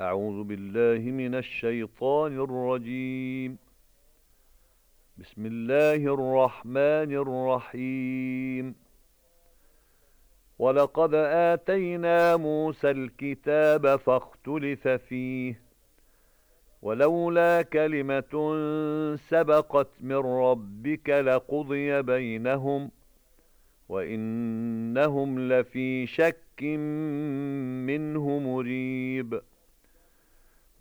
أعوذ بالله من الشيطان الرجيم. بسم الله الرحمن الرحيم. ولقد آتينا موسى الكتاب فاختلف فيه ولولا كلمة سبقت من ربك لقضي بينهم وإنهم لفي شك منه مريب.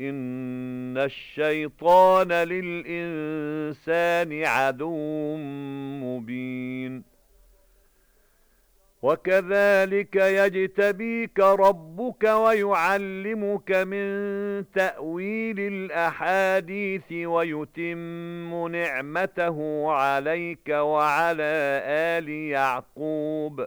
إن الشيطان للإنسان عدو مبين وَكَذَلِكَ يَجْتَبِيكَ رَبُّكَ وَيُعَلِّمُكَ مِنْ تَأْوِيلِ الْأَحَادِيثِ وَيُتِمُّ نِعْمَتَهُ عَلَيْكَ وَعَلَى آلِ يَعْقُوبَ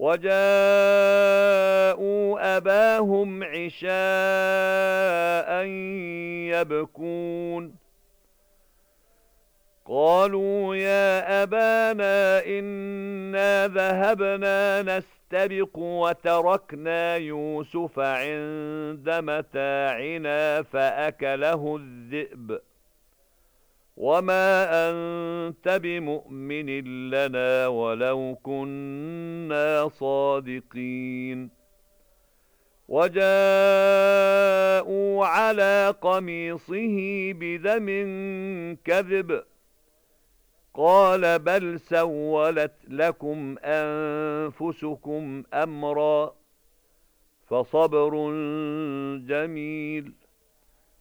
وَجَاءُوا أَبَاهُمْ عِشَاءً يَبْكُونَ. قَالُوا يَا أَبَانَا إِنَّا ذَهَبْنَا نَسْتَبِقُ وَتَرَكْنَا يُوسُفَ عِندَ مَتَاعِنَا فَأَكَلَهُ الذِّئْبُ. وَمَا أَنْتَ بِمُؤْمِنٍ لَنَا وَلَوْ كُنَّا صَادِقِينَ وَجَاءُوا عَلَى قَمِيصِهِ بِدَمٍ كَذِبٍ قَالَ بَلْ سَوَّلَتْ لَكُمْ أَنفُسُكُمْ أَمْرًا فَصَبْرٌ جَمِيلٌ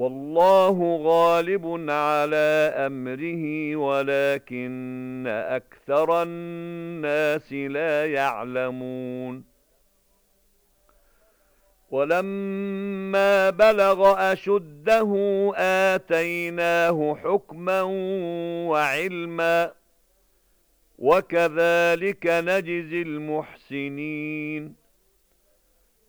والله غالب على أمره ولكن أكثر الناس لا يعلمون. ولما بلغ أشده آتيناه حكما وعلما وكذلك نجزي المحسنين.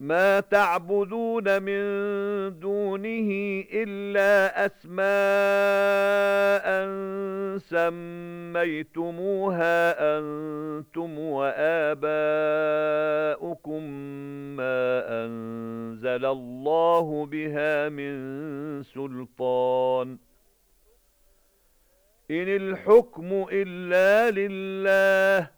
مَا تَعْبُدُونَ مِن دُونِهِ إِلَّا أَسْمَاءً سَمَّيْتُمُوهَا أَنْتُمْ وَآبَاؤُكُمْ مَا أَنزَلَ اللَّهُ بِهَا مِن سُلْطَانٍ. إِنِ الْحُكْمُ إِلَّا لِلَّهِ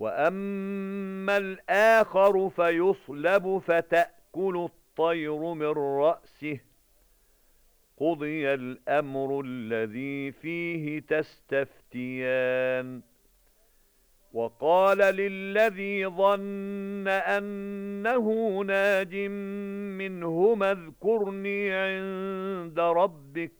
وَأَمَّا الْآخَرُ فَيُصْلَبُ فَتَأْكُلُ الطَّيْرُ مِنْ رَأْسِهِ قُضِيَ الْأَمْرُ الَّذِي فِيهِ تَسْتَفْتِيَانِ وَقَالَ لِلَّذِي ظَنَّ أَنَّهُ نَاجٍ مِنْهُمَا اذْكُرْنِي عِندَ رَبِّكَ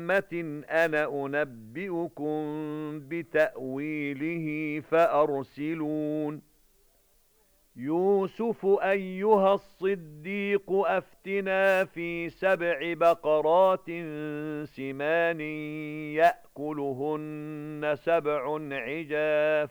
أمة أنا أنبئكم بتأويله فأرسلون يوسف أيها الصديق أفتنا في سبع بقرات سمان يأكلهن سبع عجاف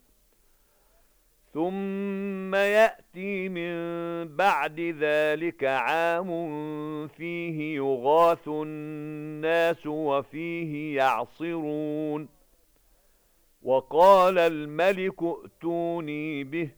ثُمَّ يَأْتِي مِن بَعْدِ ذَلِكَ عَامٌ فِيهِ يُغَاثُ النَّاسُ وَفِيهِ يَعْصِرُونَ وَقَالَ الْمَلِكُ ائْتُونِي بِهِ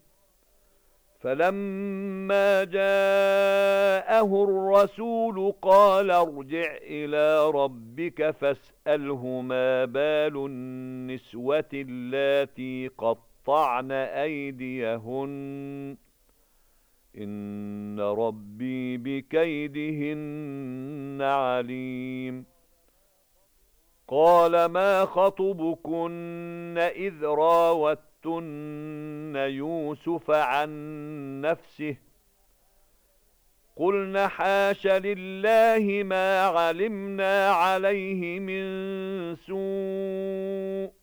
فَلَمَّا جَاءَهُ الرَّسُولُ قَالَ ارْجِعْ إِلَى رَبِّكَ فَاسْأَلْهُ مَا بَالُ النِّسْوَةِ اللَّاتِي قَطَّعْنَ قطعن أيديهن. إن ربي بكيدهن عليم. قال ما خطبكن إذ راوتن يوسف عن نفسه؟ قلن حاش لله ما علمنا عليه من سوء.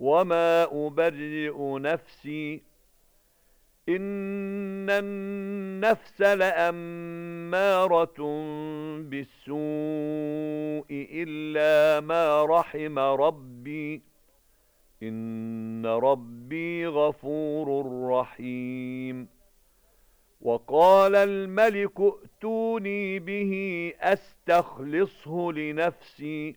وما أبرئ نفسي إن النفس لأمارة بالسوء إلا ما رحم ربي إن ربي غفور رحيم وقال الملك ائتوني به أستخلصه لنفسي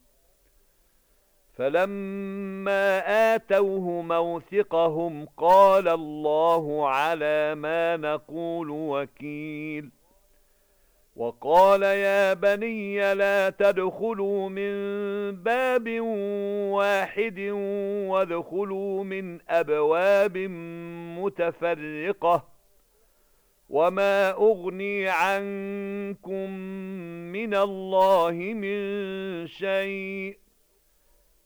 فَلَمَّا آتَوْهُ مَوْثِقَهُمْ قَالَ اللَّهُ عَلَى مَا نَقُولُ وَكِيلٌ وَقَالَ يَا بَنِيَّ لَا تَدْخُلُوا مِنْ بَابٍ وَاحِدٍ وَادْخُلُوا مِنْ أَبْوَابٍ مُتَفَرِّقَةٍ وَمَا أُغْنِي عَنْكُمْ مِنَ اللَّهِ مِنْ شَيْءٍ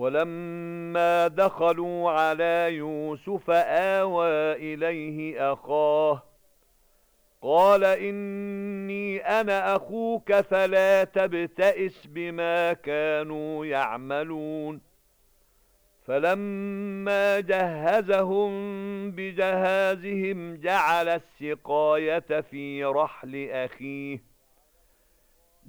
وَلَمَّا دَخَلُوا عَلَى يُوسُفَ آوَى إِلَيْهِ أَخَاهُ قَالَ إِنِّي أَنَا أَخُوكَ فَلَا تَبْتَئِسْ بِمَا كَانُوا يَعْمَلُونَ. فَلَمَّا جَهَّزَهُم بِجَهَازِهِمْ جَعَلَ السِّقَايَةَ فِي رَحْلِ أَخِيهِ.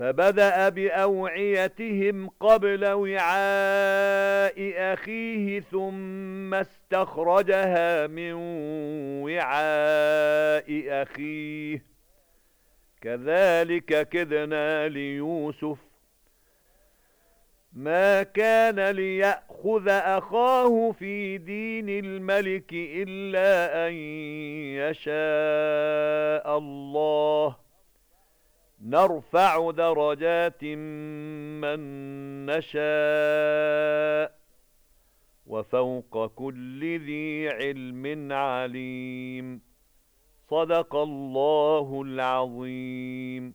فبدأ بأوعيتهم قبل وعاء أخيه ثم استخرجها من وعاء أخيه. كذلك كذنا ليوسف. مَا كَانَ لِيَأْخُذَ أَخَاهُ فِي دِينِ الْمَلِكِ إِلَّا أَن يَشَاءَ اللَّهُ. نَرْفَعُ دَرَجَاتٍ مَّن نَّشَاءُ وَفَوْقَ كُلِّ ذِي عِلْمٍ عَلِيمٌ. صَدَقَ اللَّهُ الْعَظِيمُ.